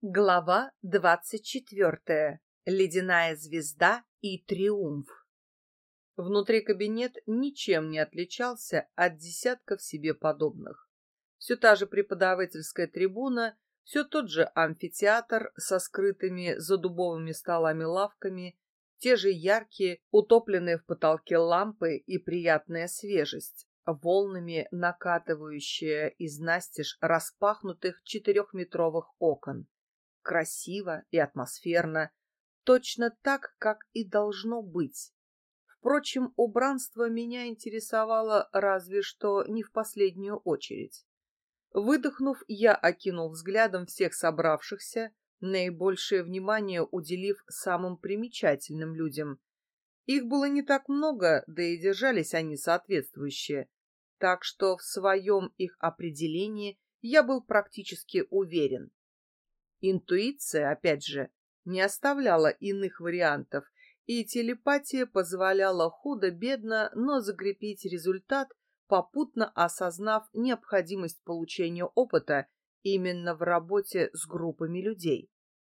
Глава двадцать четвертая. Ледяная звезда и триумф. Внутри кабинет ничем не отличался от десятков себе подобных. Все та же преподавательская трибуна, все тот же амфитеатр со скрытыми за дубовыми столами-лавками, те же яркие, утопленные в потолке лампы и приятная свежесть, волнами накатывающая из настежь распахнутых четырехметровых окон красиво и атмосферно, точно так, как и должно быть. Впрочем, убранство меня интересовало разве что не в последнюю очередь. Выдохнув, я окинул взглядом всех собравшихся, наибольшее внимание уделив самым примечательным людям. Их было не так много, да и держались они соответствующие, так что в своем их определении я был практически уверен. Интуиция, опять же, не оставляла иных вариантов, и телепатия позволяла худо-бедно, но закрепить результат, попутно осознав необходимость получения опыта именно в работе с группами людей.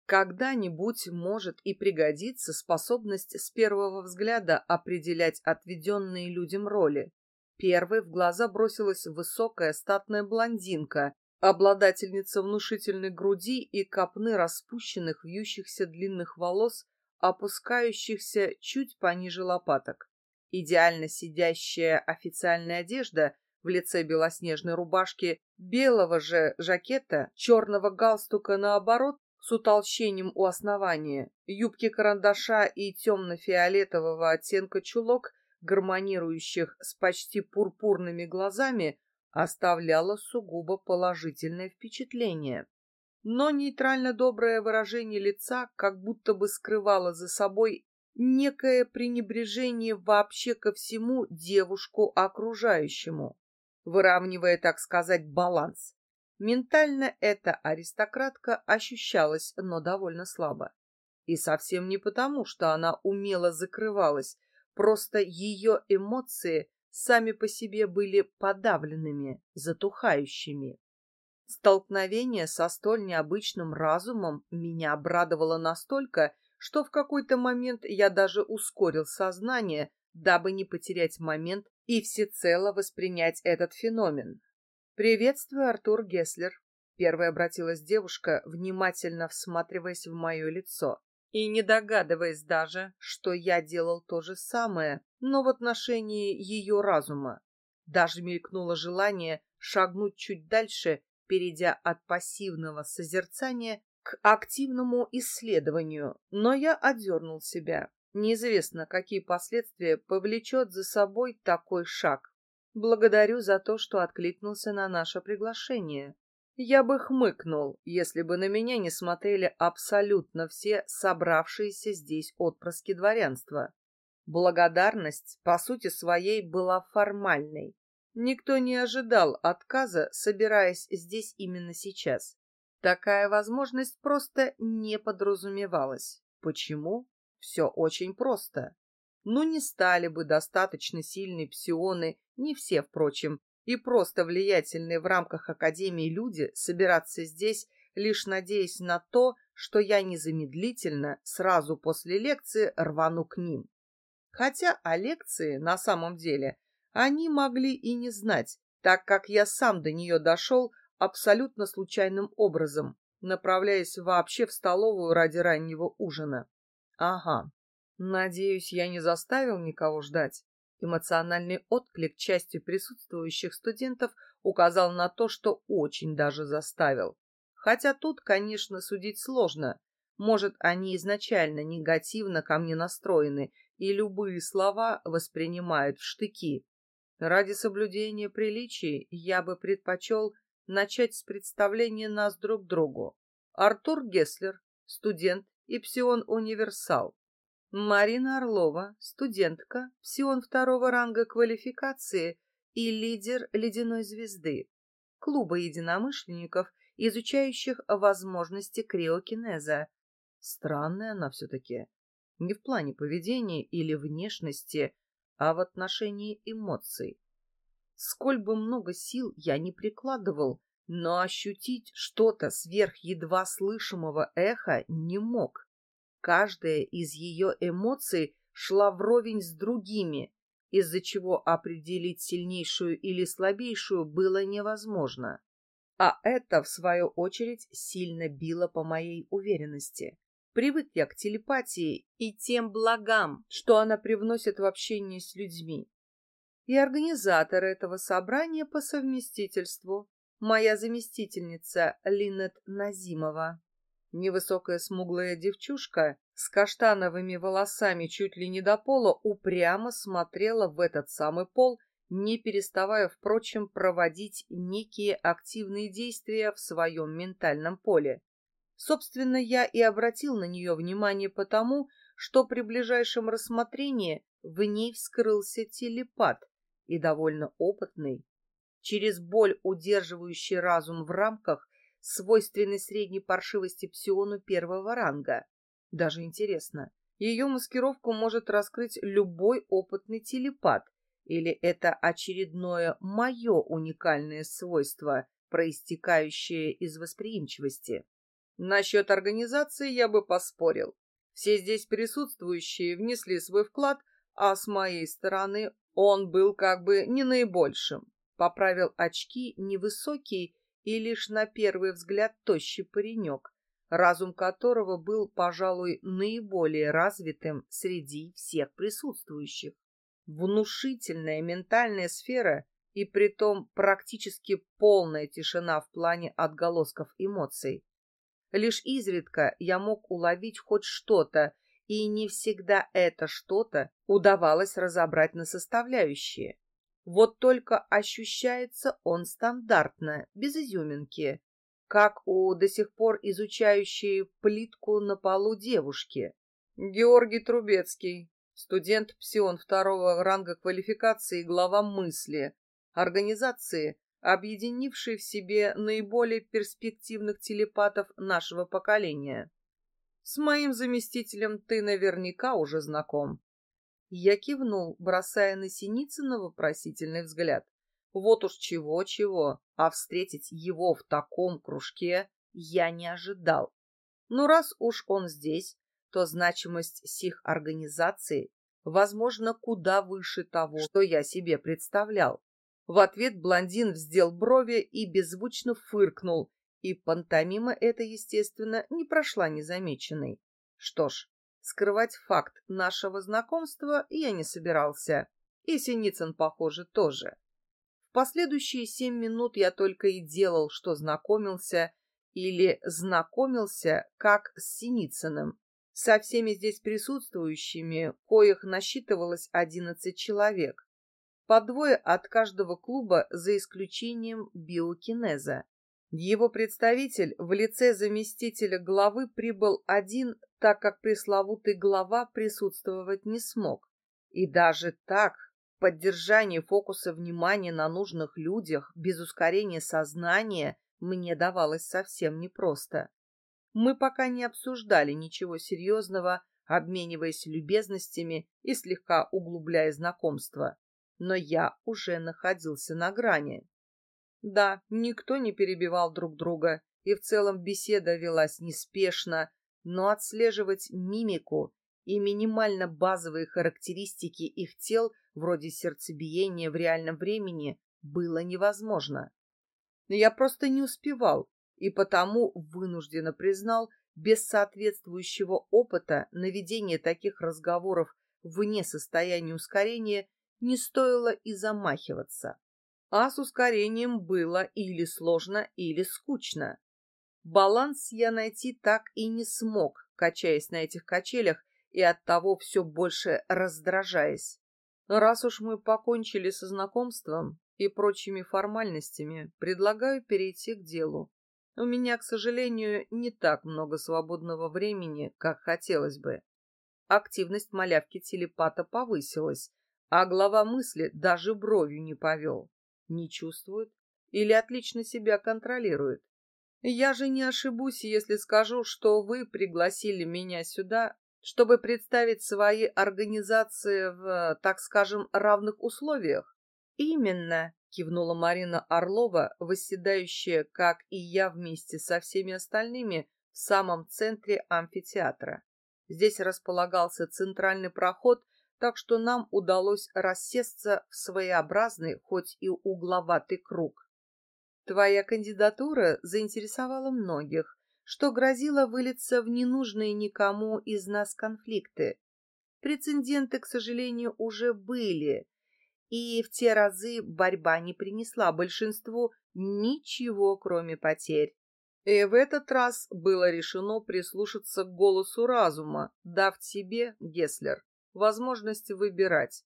Когда-нибудь может и пригодиться способность с первого взгляда определять отведенные людям роли. Первой в глаза бросилась высокая статная блондинка Обладательница внушительной груди и копны распущенных вьющихся длинных волос, опускающихся чуть пониже лопаток. Идеально сидящая официальная одежда в лице белоснежной рубашки, белого же жакета, черного галстука наоборот, с утолщением у основания, юбки карандаша и темно-фиолетового оттенка чулок, гармонирующих с почти пурпурными глазами, оставляло сугубо положительное впечатление. Но нейтрально-доброе выражение лица как будто бы скрывало за собой некое пренебрежение вообще ко всему девушку окружающему, выравнивая, так сказать, баланс. Ментально эта аристократка ощущалась, но довольно слабо. И совсем не потому, что она умело закрывалась, просто ее эмоции сами по себе были подавленными, затухающими. Столкновение со столь необычным разумом меня обрадовало настолько, что в какой-то момент я даже ускорил сознание, дабы не потерять момент и всецело воспринять этот феномен. «Приветствую, Артур Геслер», — первая обратилась девушка, внимательно всматриваясь в мое лицо и не догадываясь даже, что я делал то же самое, но в отношении ее разума. Даже мелькнуло желание шагнуть чуть дальше, перейдя от пассивного созерцания к активному исследованию, но я отдернул себя. Неизвестно, какие последствия повлечет за собой такой шаг. Благодарю за то, что откликнулся на наше приглашение. Я бы хмыкнул, если бы на меня не смотрели абсолютно все собравшиеся здесь отпрыски дворянства. Благодарность, по сути своей, была формальной. Никто не ожидал отказа, собираясь здесь именно сейчас. Такая возможность просто не подразумевалась. Почему? Все очень просто. Ну, не стали бы достаточно сильные псионы, не все, впрочем, и просто влиятельные в рамках Академии люди собираться здесь, лишь надеясь на то, что я незамедлительно, сразу после лекции, рвану к ним. Хотя о лекции, на самом деле, они могли и не знать, так как я сам до нее дошел абсолютно случайным образом, направляясь вообще в столовую ради раннего ужина. Ага, надеюсь, я не заставил никого ждать. Эмоциональный отклик части присутствующих студентов указал на то, что очень даже заставил. Хотя тут, конечно, судить сложно. Может, они изначально негативно ко мне настроены и любые слова воспринимают в штыки. Ради соблюдения приличий я бы предпочел начать с представления нас друг другу. Артур Геслер, студент и псион-универсал. Марина Орлова, студентка, псион второго ранга квалификации и лидер «Ледяной звезды», клуба единомышленников, изучающих возможности криокинеза. Странная она все-таки. Не в плане поведения или внешности, а в отношении эмоций. Сколь бы много сил я не прикладывал, но ощутить что-то сверх едва слышимого эха не мог. Каждая из ее эмоций шла вровень с другими, из-за чего определить сильнейшую или слабейшую было невозможно. А это, в свою очередь, сильно било по моей уверенности. Привык я к телепатии и тем благам, что она привносит в общение с людьми. И организатор этого собрания по совместительству моя заместительница Линет Назимова. Невысокая смуглая девчушка с каштановыми волосами чуть ли не до пола упрямо смотрела в этот самый пол, не переставая, впрочем, проводить некие активные действия в своем ментальном поле. Собственно, я и обратил на нее внимание потому, что при ближайшем рассмотрении в ней вскрылся телепат и довольно опытный, через боль удерживающий разум в рамках, свойственной средней паршивости псиону первого ранга. Даже интересно, ее маскировку может раскрыть любой опытный телепат, или это очередное мое уникальное свойство, проистекающее из восприимчивости? Насчет организации я бы поспорил. Все здесь присутствующие внесли свой вклад, а с моей стороны он был как бы не наибольшим поправил очки невысокий и лишь на первый взгляд тощий паренек, разум которого был, пожалуй, наиболее развитым среди всех присутствующих. Внушительная ментальная сфера и притом практически полная тишина в плане отголосков эмоций. Лишь изредка я мог уловить хоть что-то, и не всегда это что-то удавалось разобрать на составляющие. Вот только ощущается он стандартно, без изюминки, как у до сих пор изучающей плитку на полу девушки. Георгий Трубецкий, студент псион второго ранга квалификации, глава мысли, организации, объединившей в себе наиболее перспективных телепатов нашего поколения. С моим заместителем ты наверняка уже знаком. Я кивнул, бросая на Синицына вопросительный взгляд. Вот уж чего-чего, а встретить его в таком кружке я не ожидал. Но раз уж он здесь, то значимость сих организаций, возможно, куда выше того, что я себе представлял. В ответ блондин вздел брови и беззвучно фыркнул, и пантомима эта, естественно, не прошла незамеченной. Что ж, Скрывать факт нашего знакомства я не собирался. И Синицын, похоже, тоже. В последующие семь минут я только и делал, что знакомился или знакомился как с Синицыным. Со всеми здесь присутствующими, коих насчитывалось одиннадцать человек. По двое от каждого клуба за исключением биокинеза. Его представитель в лице заместителя главы прибыл один так как пресловутый глава присутствовать не смог. И даже так, поддержание фокуса внимания на нужных людях без ускорения сознания мне давалось совсем непросто. Мы пока не обсуждали ничего серьезного, обмениваясь любезностями и слегка углубляя знакомство. Но я уже находился на грани. Да, никто не перебивал друг друга, и в целом беседа велась неспешно, но отслеживать мимику и минимально базовые характеристики их тел, вроде сердцебиения в реальном времени, было невозможно. Я просто не успевал, и потому вынужденно признал, без соответствующего опыта наведение таких разговоров вне состояния ускорения не стоило и замахиваться. А с ускорением было или сложно, или скучно. Баланс я найти так и не смог, качаясь на этих качелях и оттого все больше раздражаясь. Раз уж мы покончили со знакомством и прочими формальностями, предлагаю перейти к делу. У меня, к сожалению, не так много свободного времени, как хотелось бы. Активность малявки телепата повысилась, а глава мысли даже бровью не повел. Не чувствует или отлично себя контролирует. Я же не ошибусь, если скажу, что вы пригласили меня сюда, чтобы представить свои организации в, так скажем, равных условиях. Именно. кивнула Марина Орлова, восседающая, как и я вместе со всеми остальными, в самом центре амфитеатра. Здесь располагался центральный проход, так что нам удалось рассесться в своеобразный, хоть и угловатый круг. Твоя кандидатура заинтересовала многих, что грозило вылиться в ненужные никому из нас конфликты. Прецеденты, к сожалению, уже были, и в те разы борьба не принесла большинству ничего, кроме потерь. И в этот раз было решено прислушаться к голосу разума, дав тебе, Геслер, возможность выбирать.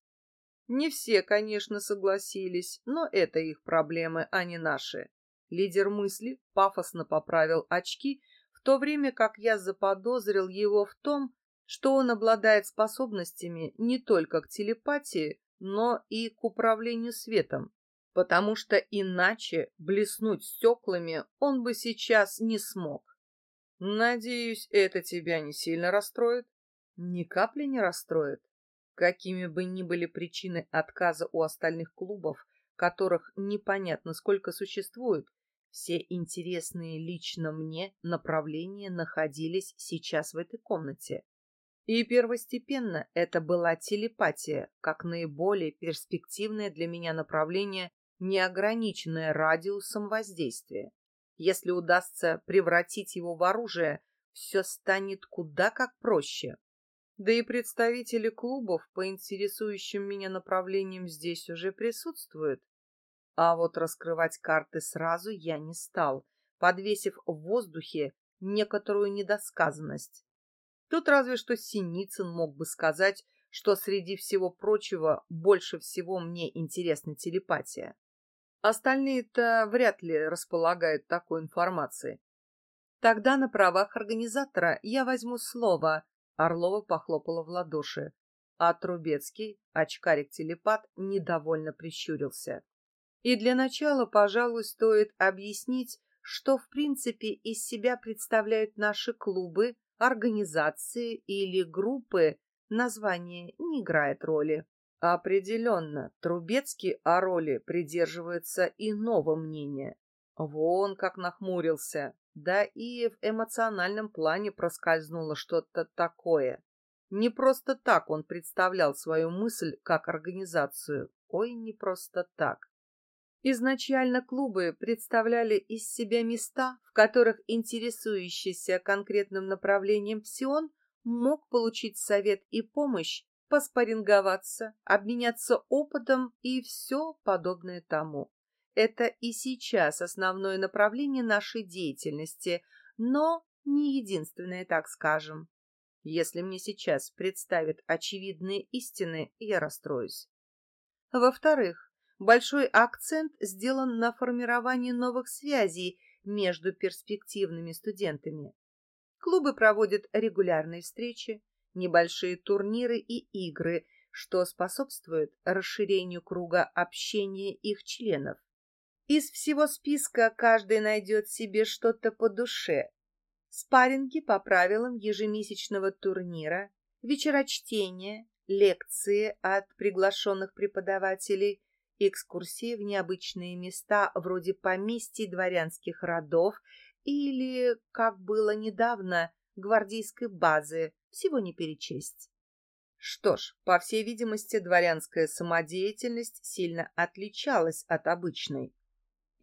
Не все, конечно, согласились, но это их проблемы, а не наши. Лидер мысли пафосно поправил очки, в то время как я заподозрил его в том, что он обладает способностями не только к телепатии, но и к управлению светом, потому что иначе блеснуть стеклами он бы сейчас не смог. Надеюсь, это тебя не сильно расстроит? Ни капли не расстроит. Какими бы ни были причины отказа у остальных клубов, которых непонятно сколько существует, все интересные лично мне направления находились сейчас в этой комнате. И первостепенно это была телепатия, как наиболее перспективное для меня направление, неограниченное радиусом воздействия. Если удастся превратить его в оружие, все станет куда как проще. Да и представители клубов по интересующим меня направлениям здесь уже присутствуют. А вот раскрывать карты сразу я не стал, подвесив в воздухе некоторую недосказанность. Тут разве что Синицын мог бы сказать, что среди всего прочего больше всего мне интересна телепатия. Остальные-то вряд ли располагают такой информацией. Тогда на правах организатора я возьму слово. Орлова похлопала в ладоши, а Трубецкий, очкарик-телепат, недовольно прищурился. И для начала, пожалуй, стоит объяснить, что в принципе из себя представляют наши клубы, организации или группы, название не играет роли. Определенно, Трубецкий о роли придерживается иного мнения. Вон как нахмурился. Да и в эмоциональном плане проскользнуло что-то такое. Не просто так он представлял свою мысль как организацию. Ой, не просто так. Изначально клубы представляли из себя места, в которых интересующийся конкретным направлением псион мог получить совет и помощь, поспоринговаться, обменяться опытом и все подобное тому. Это и сейчас основное направление нашей деятельности, но не единственное, так скажем. Если мне сейчас представят очевидные истины, я расстроюсь. Во-вторых, большой акцент сделан на формировании новых связей между перспективными студентами. Клубы проводят регулярные встречи, небольшие турниры и игры, что способствует расширению круга общения их членов. Из всего списка каждый найдет себе что-то по душе. Спарринги по правилам ежемесячного турнира, вечера чтения, лекции от приглашенных преподавателей – экскурсии в необычные места вроде поместий дворянских родов или, как было недавно, гвардейской базы, всего не перечесть. Что ж, по всей видимости, дворянская самодеятельность сильно отличалась от обычной,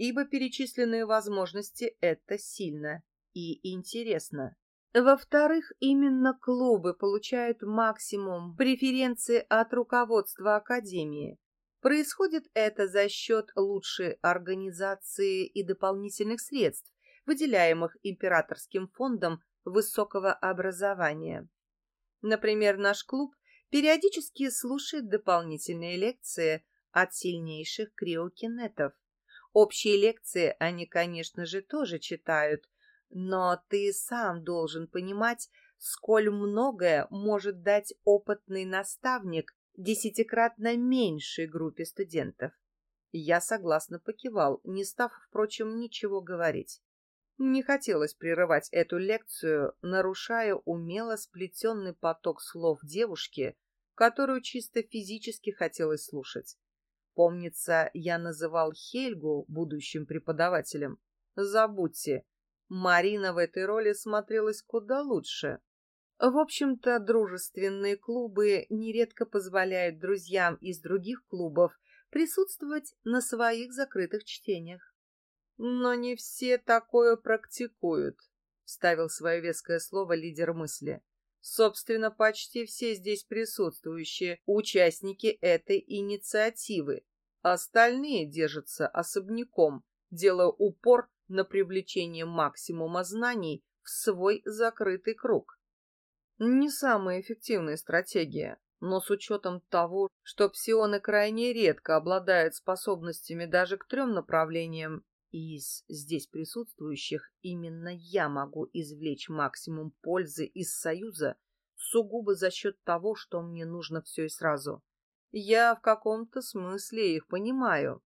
ибо перечисленные возможности — это сильно и интересно. Во-вторых, именно клубы получают максимум преференции от руководства Академии, Происходит это за счет лучшей организации и дополнительных средств, выделяемых императорским фондом высокого образования. Например, наш клуб периодически слушает дополнительные лекции от сильнейших криокинетов. Общие лекции они, конечно же, тоже читают, но ты сам должен понимать, сколь многое может дать опытный наставник десятикратно меньшей группе студентов. Я согласно покивал, не став, впрочем, ничего говорить. Не хотелось прерывать эту лекцию, нарушая умело сплетенный поток слов девушки, которую чисто физически хотелось слушать. Помнится, я называл Хельгу будущим преподавателем. Забудьте, Марина в этой роли смотрелась куда лучше. В общем-то, дружественные клубы нередко позволяют друзьям из других клубов присутствовать на своих закрытых чтениях. Но не все такое практикуют, вставил свое веское слово лидер мысли. Собственно, почти все здесь присутствующие участники этой инициативы. Остальные держатся особняком, делая упор на привлечение максимума знаний в свой закрытый круг. Не самая эффективная стратегия, но с учетом того, что псионы крайне редко обладают способностями даже к трем направлениям, из здесь присутствующих именно я могу извлечь максимум пользы из союза сугубо за счет того, что мне нужно все и сразу. Я в каком-то смысле их понимаю.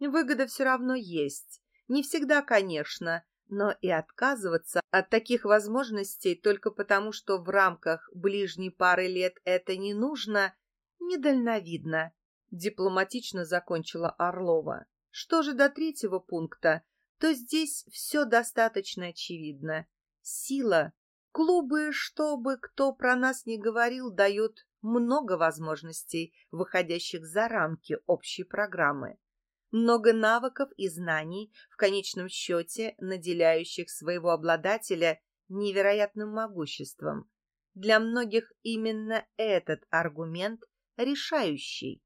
Выгода все равно есть. Не всегда, конечно, но и отказываться от таких возможностей только потому, что в рамках ближней пары лет это не нужно, недальновидно. Дипломатично закончила Орлова. Что же до третьего пункта, то здесь все достаточно очевидно. Сила. Клубы, чтобы кто про нас не говорил, дают много возможностей, выходящих за рамки общей программы. Много навыков и знаний, в конечном счете наделяющих своего обладателя невероятным могуществом. Для многих именно этот аргумент решающий.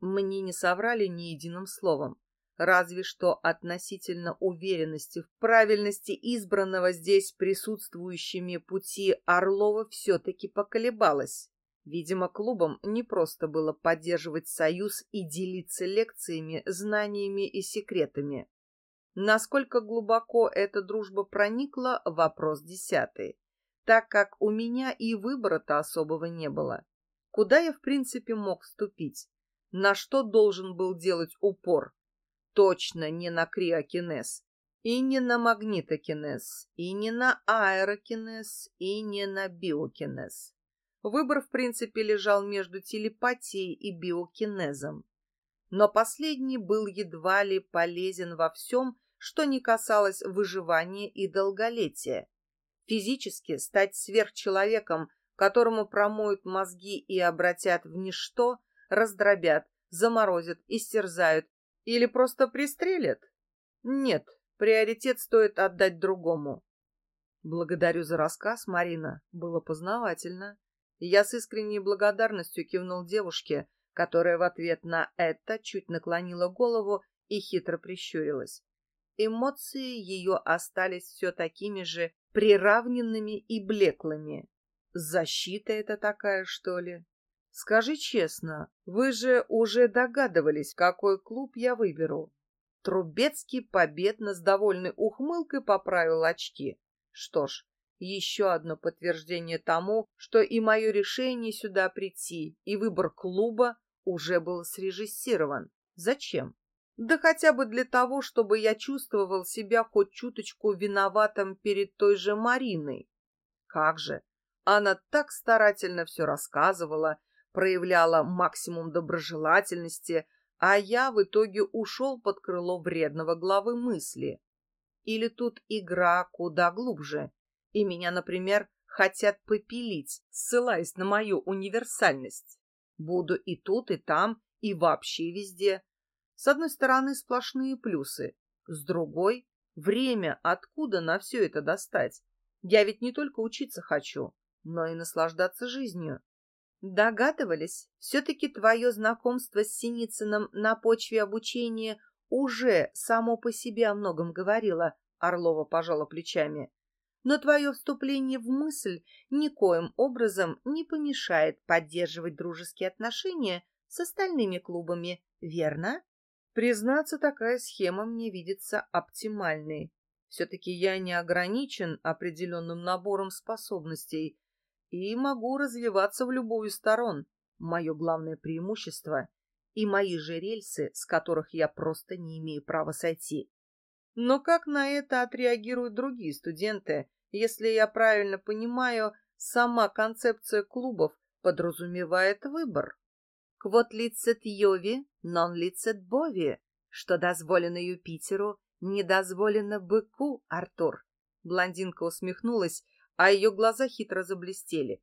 Мне не соврали ни единым словом разве что относительно уверенности в правильности избранного здесь присутствующими пути Орлова все-таки поколебалась. Видимо, клубам не просто было поддерживать союз и делиться лекциями, знаниями и секретами. Насколько глубоко эта дружба проникла – вопрос десятый, так как у меня и выбора-то особого не было. Куда я, в принципе, мог вступить? На что должен был делать упор? Точно не на криокинез, и не на магнитокинез, и не на аэрокинез, и не на биокинез. Выбор, в принципе, лежал между телепатией и биокинезом. Но последний был едва ли полезен во всем, что не касалось выживания и долголетия. Физически стать сверхчеловеком, которому промоют мозги и обратят в ничто, раздробят, заморозят, истерзают или просто пристрелят? Нет, приоритет стоит отдать другому. Благодарю за рассказ, Марина. Было познавательно. Я с искренней благодарностью кивнул девушке, которая в ответ на это чуть наклонила голову и хитро прищурилась. Эмоции ее остались все такими же приравненными и блеклыми. Защита это такая, что ли? Скажи честно, вы же уже догадывались, какой клуб я выберу. Трубецкий победно с довольной ухмылкой поправил очки. Что ж, еще одно подтверждение тому, что и мое решение сюда прийти, и выбор клуба уже был срежиссирован. Зачем? Да хотя бы для того, чтобы я чувствовал себя хоть чуточку виноватым перед той же Мариной. Как же! Она так старательно все рассказывала, проявляла максимум доброжелательности, а я в итоге ушел под крыло вредного главы мысли. Или тут игра куда глубже, и меня, например, хотят попилить, ссылаясь на мою универсальность. Буду и тут, и там, и вообще везде. С одной стороны, сплошные плюсы, с другой — время, откуда на все это достать. Я ведь не только учиться хочу, но и наслаждаться жизнью. Догадывались, все-таки твое знакомство с Синицыным на почве обучения уже само по себе о многом говорило, Орлова пожала плечами. Но твое вступление в мысль никоим образом не помешает поддерживать дружеские отношения с остальными клубами, верно? Признаться, такая схема мне видится оптимальной. Все-таки я не ограничен определенным набором способностей, и могу развиваться в любую сторон. Мое главное преимущество и мои же рельсы, с которых я просто не имею права сойти. Но как на это отреагируют другие студенты, если я правильно понимаю, сама концепция клубов подразумевает выбор? Квот лицет Йови, нон лицет Бови, что дозволено Юпитеру, не дозволено быку, Артур. Блондинка усмехнулась, а ее глаза хитро заблестели.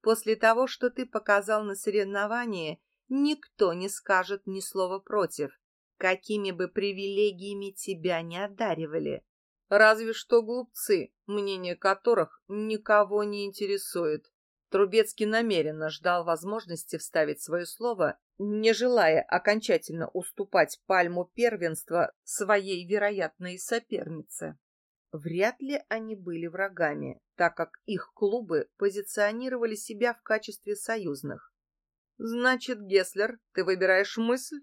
После того, что ты показал на соревновании, никто не скажет ни слова против, какими бы привилегиями тебя не одаривали. Разве что глупцы, мнение которых никого не интересует. Трубецкий намеренно ждал возможности вставить свое слово, не желая окончательно уступать пальму первенства своей вероятной сопернице. Вряд ли они были врагами, так как их клубы позиционировали себя в качестве союзных. Значит, Геслер, ты выбираешь мысль?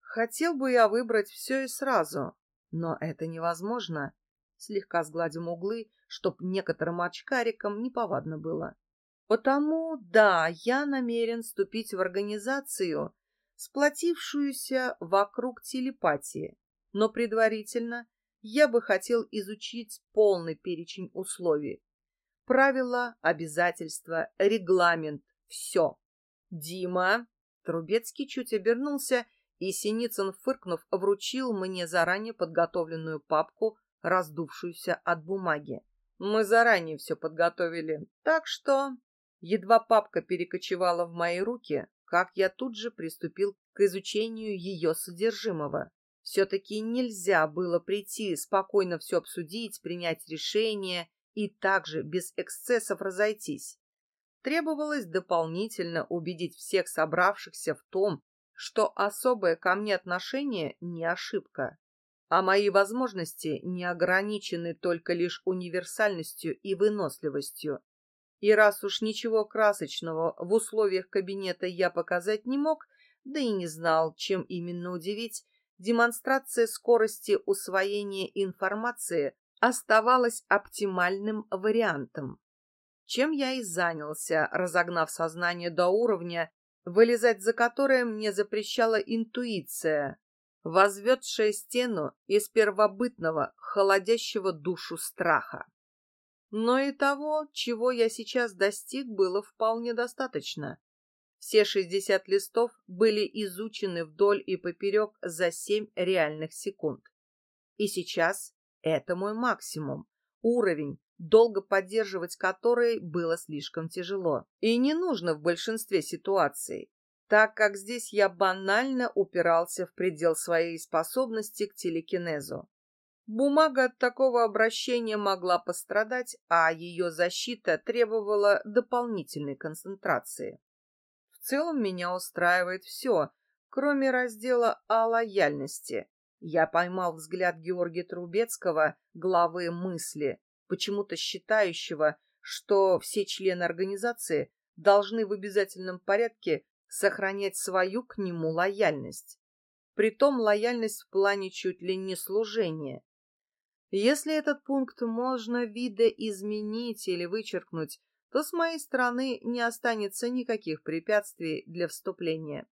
Хотел бы я выбрать все и сразу, но это невозможно. Слегка сгладим углы, чтоб некоторым очкарикам неповадно было. Потому, да, я намерен вступить в организацию, сплотившуюся вокруг телепатии, но предварительно я бы хотел изучить полный перечень условий. Правила, обязательства, регламент, все. Дима, Трубецкий чуть обернулся, и Синицын, фыркнув, вручил мне заранее подготовленную папку, раздувшуюся от бумаги. Мы заранее все подготовили, так что... Едва папка перекочевала в мои руки, как я тут же приступил к изучению ее содержимого. Все-таки нельзя было прийти, спокойно все обсудить, принять решение и также без эксцессов разойтись. Требовалось дополнительно убедить всех собравшихся в том, что особое ко мне отношение не ошибка, а мои возможности не ограничены только лишь универсальностью и выносливостью. И раз уж ничего красочного в условиях кабинета я показать не мог, да и не знал, чем именно удивить, демонстрация скорости усвоения информации оставалась оптимальным вариантом. Чем я и занялся, разогнав сознание до уровня, вылезать за которое мне запрещала интуиция, возведшая стену из первобытного, холодящего душу страха. Но и того, чего я сейчас достиг, было вполне достаточно. Все 60 листов были изучены вдоль и поперек за 7 реальных секунд. И сейчас это мой максимум, уровень, долго поддерживать который было слишком тяжело. И не нужно в большинстве ситуаций, так как здесь я банально упирался в предел своей способности к телекинезу. Бумага от такого обращения могла пострадать, а ее защита требовала дополнительной концентрации целом меня устраивает все, кроме раздела о лояльности. Я поймал взгляд Георгия Трубецкого, главы мысли, почему-то считающего, что все члены организации должны в обязательном порядке сохранять свою к нему лояльность. Притом лояльность в плане чуть ли не служения. Если этот пункт можно видоизменить или вычеркнуть, то с моей стороны не останется никаких препятствий для вступления.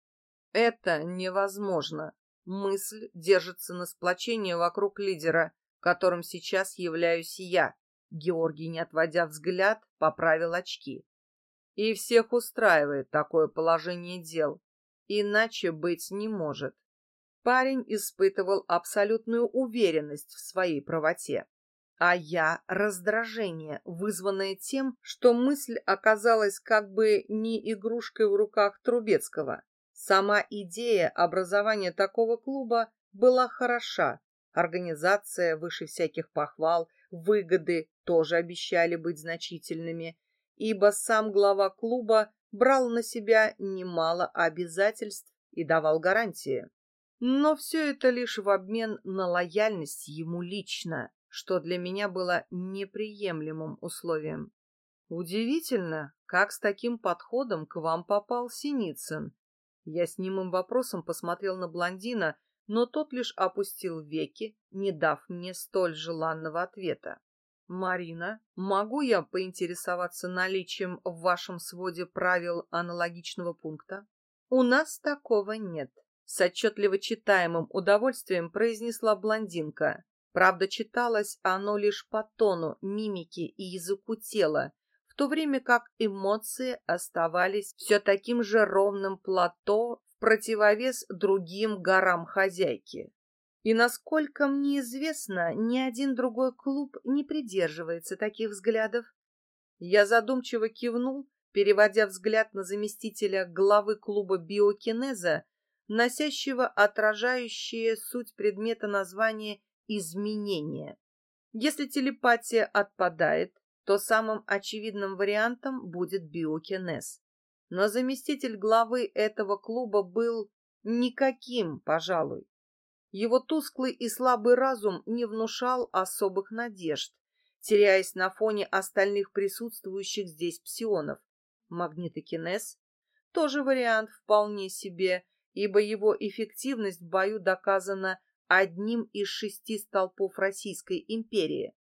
Это невозможно. Мысль держится на сплочении вокруг лидера, которым сейчас являюсь я. Георгий, не отводя взгляд, поправил очки. И всех устраивает такое положение дел. Иначе быть не может. Парень испытывал абсолютную уверенность в своей правоте а я — раздражение, вызванное тем, что мысль оказалась как бы не игрушкой в руках Трубецкого. Сама идея образования такого клуба была хороша. Организация выше всяких похвал, выгоды тоже обещали быть значительными, ибо сам глава клуба брал на себя немало обязательств и давал гарантии. Но все это лишь в обмен на лояльность ему лично что для меня было неприемлемым условием. Удивительно, как с таким подходом к вам попал Синицын. Я с немым вопросом посмотрел на блондина, но тот лишь опустил веки, не дав мне столь желанного ответа. «Марина, могу я поинтересоваться наличием в вашем своде правил аналогичного пункта?» «У нас такого нет», — с отчетливо читаемым удовольствием произнесла блондинка. Правда, читалось оно лишь по тону, мимике и языку тела, в то время как эмоции оставались все таким же ровным плато в противовес другим горам хозяйки. И, насколько мне известно, ни один другой клуб не придерживается таких взглядов. Я задумчиво кивнул, переводя взгляд на заместителя главы клуба биокинеза, носящего отражающее суть предмета название «изменение». Если телепатия отпадает, то самым очевидным вариантом будет биокинез. Но заместитель главы этого клуба был никаким, пожалуй. Его тусклый и слабый разум не внушал особых надежд, теряясь на фоне остальных присутствующих здесь псионов. Магнитокинез — тоже вариант вполне себе, ибо его эффективность в бою доказана одним из шести столпов Российской империи.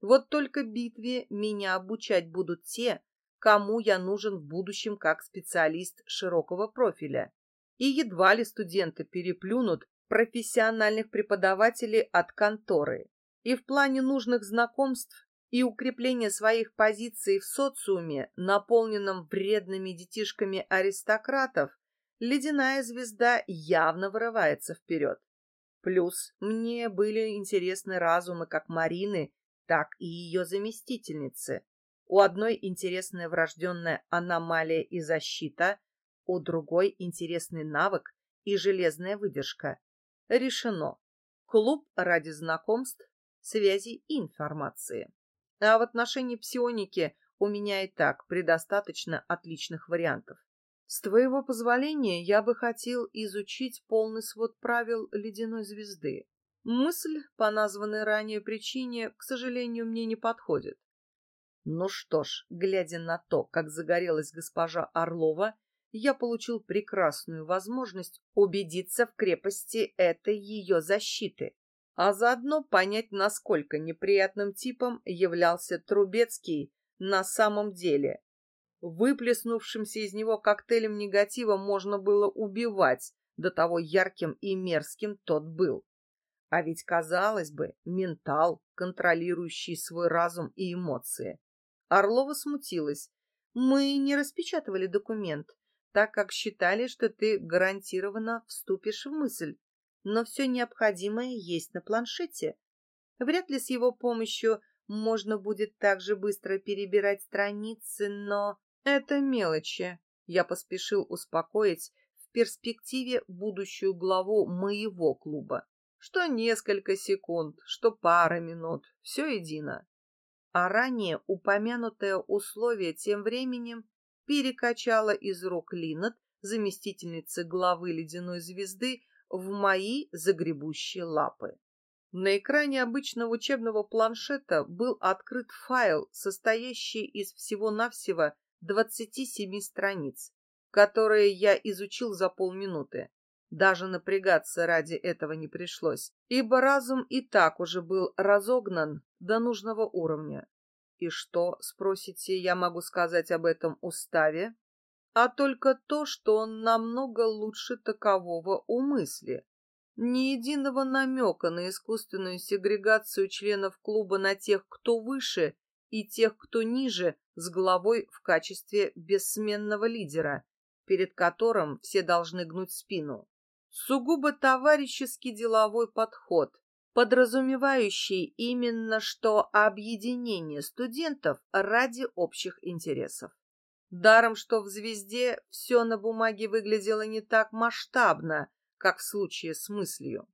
Вот только битве меня обучать будут те, кому я нужен в будущем как специалист широкого профиля. И едва ли студенты переплюнут профессиональных преподавателей от конторы. И в плане нужных знакомств и укрепления своих позиций в социуме, наполненном вредными детишками аристократов, ледяная звезда явно вырывается вперед. Плюс мне были интересны разумы как Марины, так и ее заместительницы. У одной интересная врожденная аномалия и защита, у другой интересный навык и железная выдержка. Решено. Клуб ради знакомств, связей и информации. А в отношении псионики у меня и так предостаточно отличных вариантов. С твоего позволения я бы хотел изучить полный свод правил ледяной звезды. Мысль, по названной ранее причине, к сожалению, мне не подходит. Ну что ж, глядя на то, как загорелась госпожа Орлова, я получил прекрасную возможность убедиться в крепости этой ее защиты, а заодно понять, насколько неприятным типом являлся Трубецкий на самом деле. Выплеснувшимся из него коктейлем негатива можно было убивать, до того ярким и мерзким тот был. А ведь, казалось бы, ментал, контролирующий свой разум и эмоции. Орлова смутилась. Мы не распечатывали документ, так как считали, что ты гарантированно вступишь в мысль, но все необходимое есть на планшете. Вряд ли с его помощью можно будет так же быстро перебирать страницы, но это мелочи. Я поспешил успокоить в перспективе будущую главу моего клуба. Что несколько секунд, что пара минут, все едино. А ранее упомянутое условие тем временем перекачала из рук Линнет, заместительницы главы ледяной звезды, в мои загребущие лапы. На экране обычного учебного планшета был открыт файл, состоящий из всего-навсего 27 страниц, которые я изучил за полминуты. Даже напрягаться ради этого не пришлось, ибо разум и так уже был разогнан до нужного уровня. И что, спросите, я могу сказать об этом уставе? А только то, что он намного лучше такового у мысли. Ни единого намека на искусственную сегрегацию членов клуба на тех, кто выше, и тех, кто ниже, с головой в качестве бессменного лидера, перед которым все должны гнуть спину. Сугубо товарищеский деловой подход, подразумевающий именно что объединение студентов ради общих интересов. Даром, что в «Звезде» все на бумаге выглядело не так масштабно, как в случае с мыслью.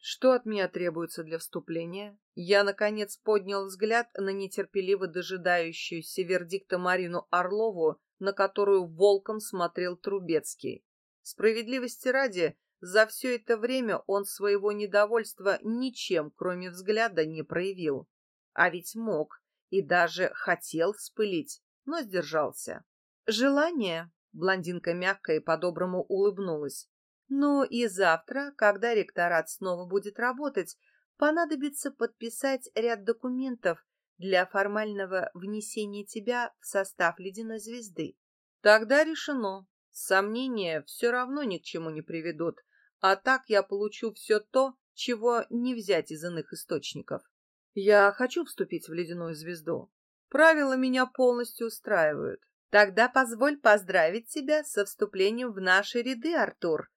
Что от меня требуется для вступления? Я, наконец, поднял взгляд на нетерпеливо дожидающуюся вердикта Марину Орлову, на которую волком смотрел Трубецкий. Справедливости ради, за все это время он своего недовольства ничем, кроме взгляда, не проявил. А ведь мог и даже хотел вспылить, но сдержался. «Желание?» — блондинка мягко и по-доброму улыбнулась. «Ну и завтра, когда ректорат снова будет работать, понадобится подписать ряд документов для формального внесения тебя в состав ледяной звезды. Тогда решено. Сомнения все равно ни к чему не приведут, а так я получу все то, чего не взять из иных источников. Я хочу вступить в ледяную звезду. Правила меня полностью устраивают. Тогда позволь поздравить тебя со вступлением в наши ряды, Артур.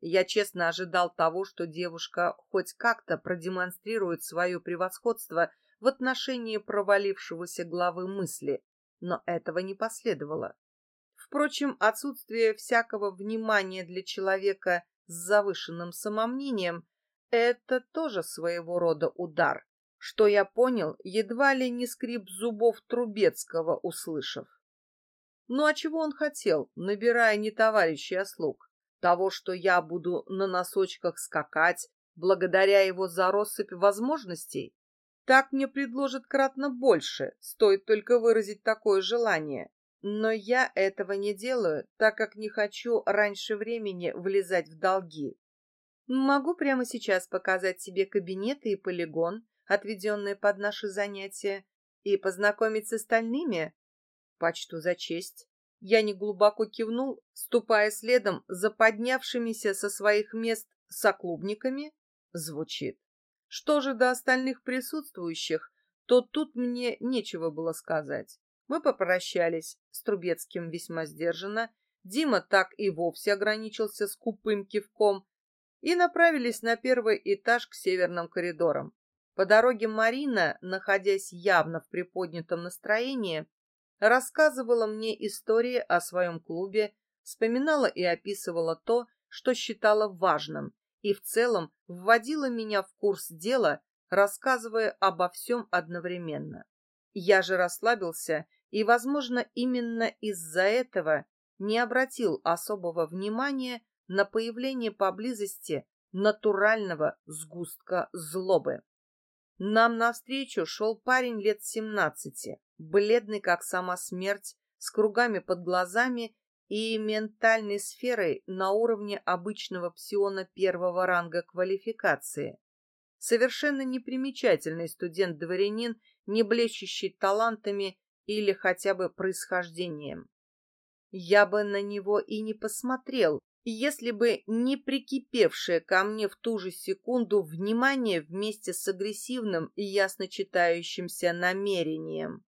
Я честно ожидал того, что девушка хоть как-то продемонстрирует свое превосходство в отношении провалившегося главы мысли, но этого не последовало. Впрочем, отсутствие всякого внимания для человека с завышенным самомнением — это тоже своего рода удар, что я понял, едва ли не скрип зубов Трубецкого услышав. Ну а чего он хотел, набирая не товарищей, а слуг? Того, что я буду на носочках скакать, благодаря его за россыпь возможностей? Так мне предложат кратно больше, стоит только выразить такое желание. Но я этого не делаю, так как не хочу раньше времени влезать в долги. Могу прямо сейчас показать тебе кабинеты и полигон, отведенные под наши занятия, и познакомить с остальными? Почту за честь. Я неглубоко кивнул, ступая следом за поднявшимися со своих мест соклубниками. Звучит. Что же до остальных присутствующих, то тут мне нечего было сказать. Мы попрощались с Трубецким весьма сдержанно, Дима так и вовсе ограничился скупым кивком, и направились на первый этаж к северным коридорам. По дороге Марина, находясь явно в приподнятом настроении, рассказывала мне истории о своем клубе, вспоминала и описывала то, что считала важным, и в целом вводила меня в курс дела, рассказывая обо всем одновременно. Я же расслабился и, возможно, именно из-за этого не обратил особого внимания на появление поблизости натурального сгустка злобы. Нам навстречу шел парень лет семнадцати, бледный как сама смерть, с кругами под глазами и ментальной сферой на уровне обычного псиона первого ранга квалификации. Совершенно непримечательный студент-дворянин, не блещущий талантами или хотя бы происхождением. Я бы на него и не посмотрел, если бы не прикипевшее ко мне в ту же секунду внимание вместе с агрессивным и ясно читающимся намерением.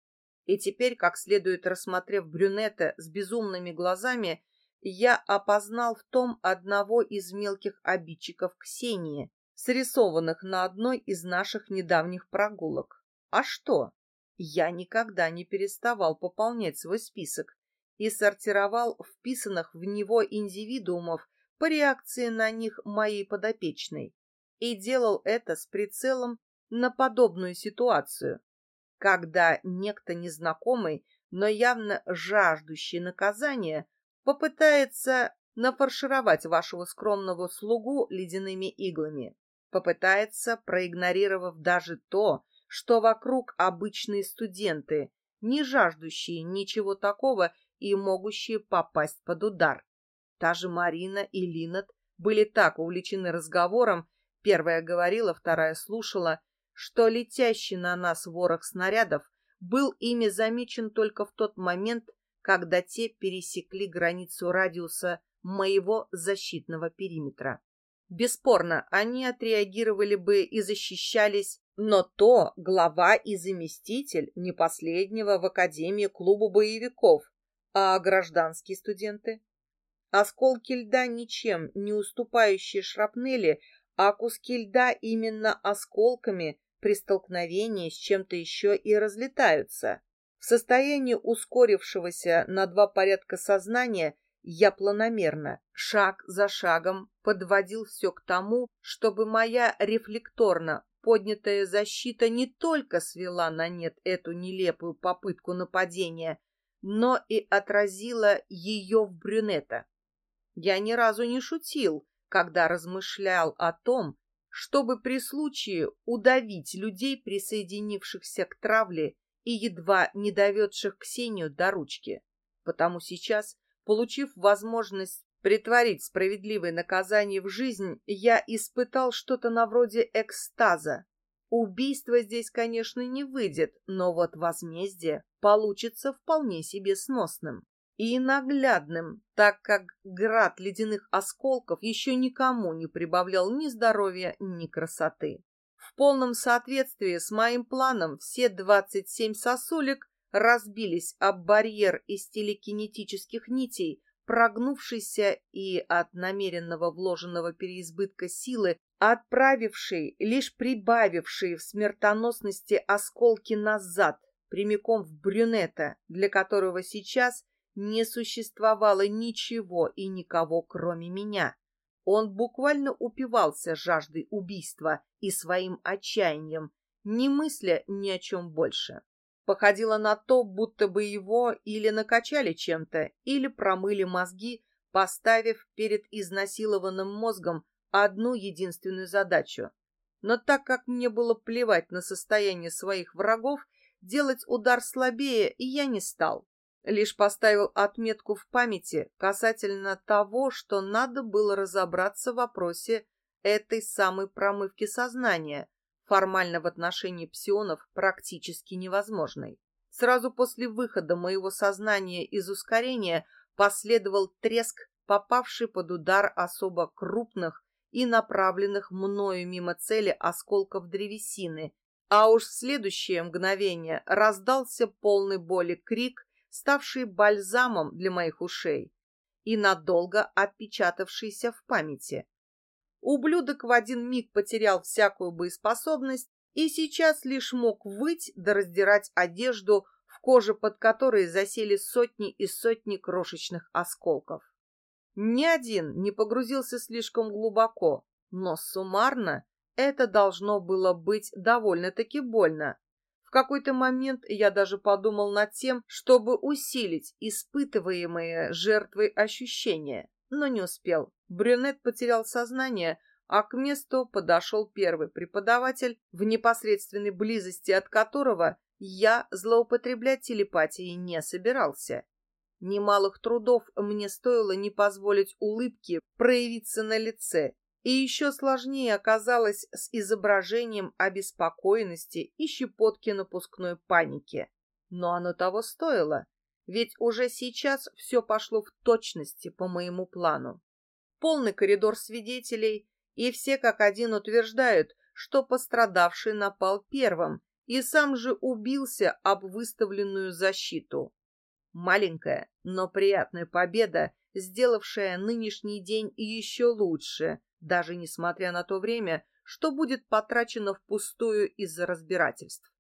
И теперь, как следует рассмотрев брюнета с безумными глазами, я опознал в том одного из мелких обидчиков Ксении, срисованных на одной из наших недавних прогулок. А что? Я никогда не переставал пополнять свой список и сортировал вписанных в него индивидуумов по реакции на них моей подопечной. И делал это с прицелом на подобную ситуацию, когда некто незнакомый, но явно жаждущий наказания, попытается нафаршировать вашего скромного слугу ледяными иглами, попытается, проигнорировав даже то, что вокруг обычные студенты, не жаждущие ничего такого и могущие попасть под удар. Та же Марина и Линет были так увлечены разговором, первая говорила, вторая слушала, что летящий на нас ворох снарядов был ими замечен только в тот момент, когда те пересекли границу радиуса моего защитного периметра. Бесспорно, они отреагировали бы и защищались но то глава и заместитель не последнего в Академии клуба боевиков, а гражданские студенты. Осколки льда ничем не уступающие шрапнели, а куски льда именно осколками при столкновении с чем-то еще и разлетаются. В состоянии ускорившегося на два порядка сознания я планомерно, шаг за шагом, подводил все к тому, чтобы моя рефлекторно Поднятая защита не только свела на нет эту нелепую попытку нападения, но и отразила ее в брюнета. Я ни разу не шутил, когда размышлял о том, чтобы при случае удавить людей, присоединившихся к травле и едва не доведших Ксению до ручки. Потому сейчас, получив возможность притворить справедливое наказание в жизнь, я испытал что-то на вроде экстаза. Убийство здесь, конечно, не выйдет, но вот возмездие получится вполне себе сносным и наглядным, так как град ледяных осколков еще никому не прибавлял ни здоровья, ни красоты. В полном соответствии с моим планом все двадцать семь сосулек разбились об барьер из телекинетических нитей, прогнувшийся и от намеренного вложенного переизбытка силы, отправивший, лишь прибавивший в смертоносности осколки назад, прямиком в брюнета, для которого сейчас не существовало ничего и никого, кроме меня. Он буквально упивался жаждой убийства и своим отчаянием, не мысля ни о чем больше. Походило на то, будто бы его или накачали чем-то, или промыли мозги, поставив перед изнасилованным мозгом одну единственную задачу. Но так как мне было плевать на состояние своих врагов, делать удар слабее я не стал. Лишь поставил отметку в памяти касательно того, что надо было разобраться в вопросе этой самой промывки сознания, формально в отношении псионов практически невозможной. Сразу после выхода моего сознания из ускорения последовал треск, попавший под удар особо крупных и направленных мною мимо цели осколков древесины, а уж в следующее мгновение раздался полный боли крик, ставший бальзамом для моих ушей и надолго отпечатавшийся в памяти. Ублюдок в один миг потерял всякую боеспособность и сейчас лишь мог выть да раздирать одежду, в коже под которой засели сотни и сотни крошечных осколков. Ни один не погрузился слишком глубоко, но суммарно это должно было быть довольно-таки больно. Какой-то момент я даже подумал над тем, чтобы усилить испытываемые жертвой ощущения но не успел. Брюнет потерял сознание, а к месту подошел первый преподаватель, в непосредственной близости от которого я злоупотреблять телепатией не собирался. Немалых трудов мне стоило не позволить улыбке проявиться на лице, и еще сложнее оказалось с изображением обеспокоенности и щепотки напускной паники. Но оно того стоило. Ведь уже сейчас все пошло в точности по моему плану. Полный коридор свидетелей, и все как один утверждают, что пострадавший напал первым и сам же убился об выставленную защиту. Маленькая, но приятная победа, сделавшая нынешний день еще лучше, даже несмотря на то время, что будет потрачено впустую из-за разбирательств.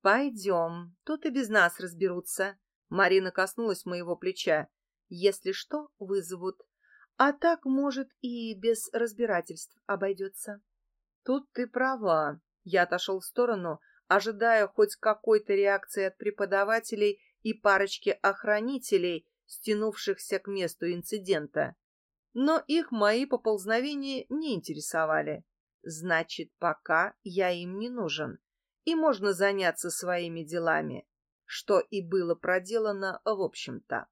«Пойдем, тут и без нас разберутся», Марина коснулась моего плеча. Если что, вызовут. А так, может, и без разбирательств обойдется. Тут ты права. Я отошел в сторону, ожидая хоть какой-то реакции от преподавателей и парочки охранителей, стянувшихся к месту инцидента. Но их мои поползновения не интересовали. Значит, пока я им не нужен, и можно заняться своими делами что и было проделано в общем-то.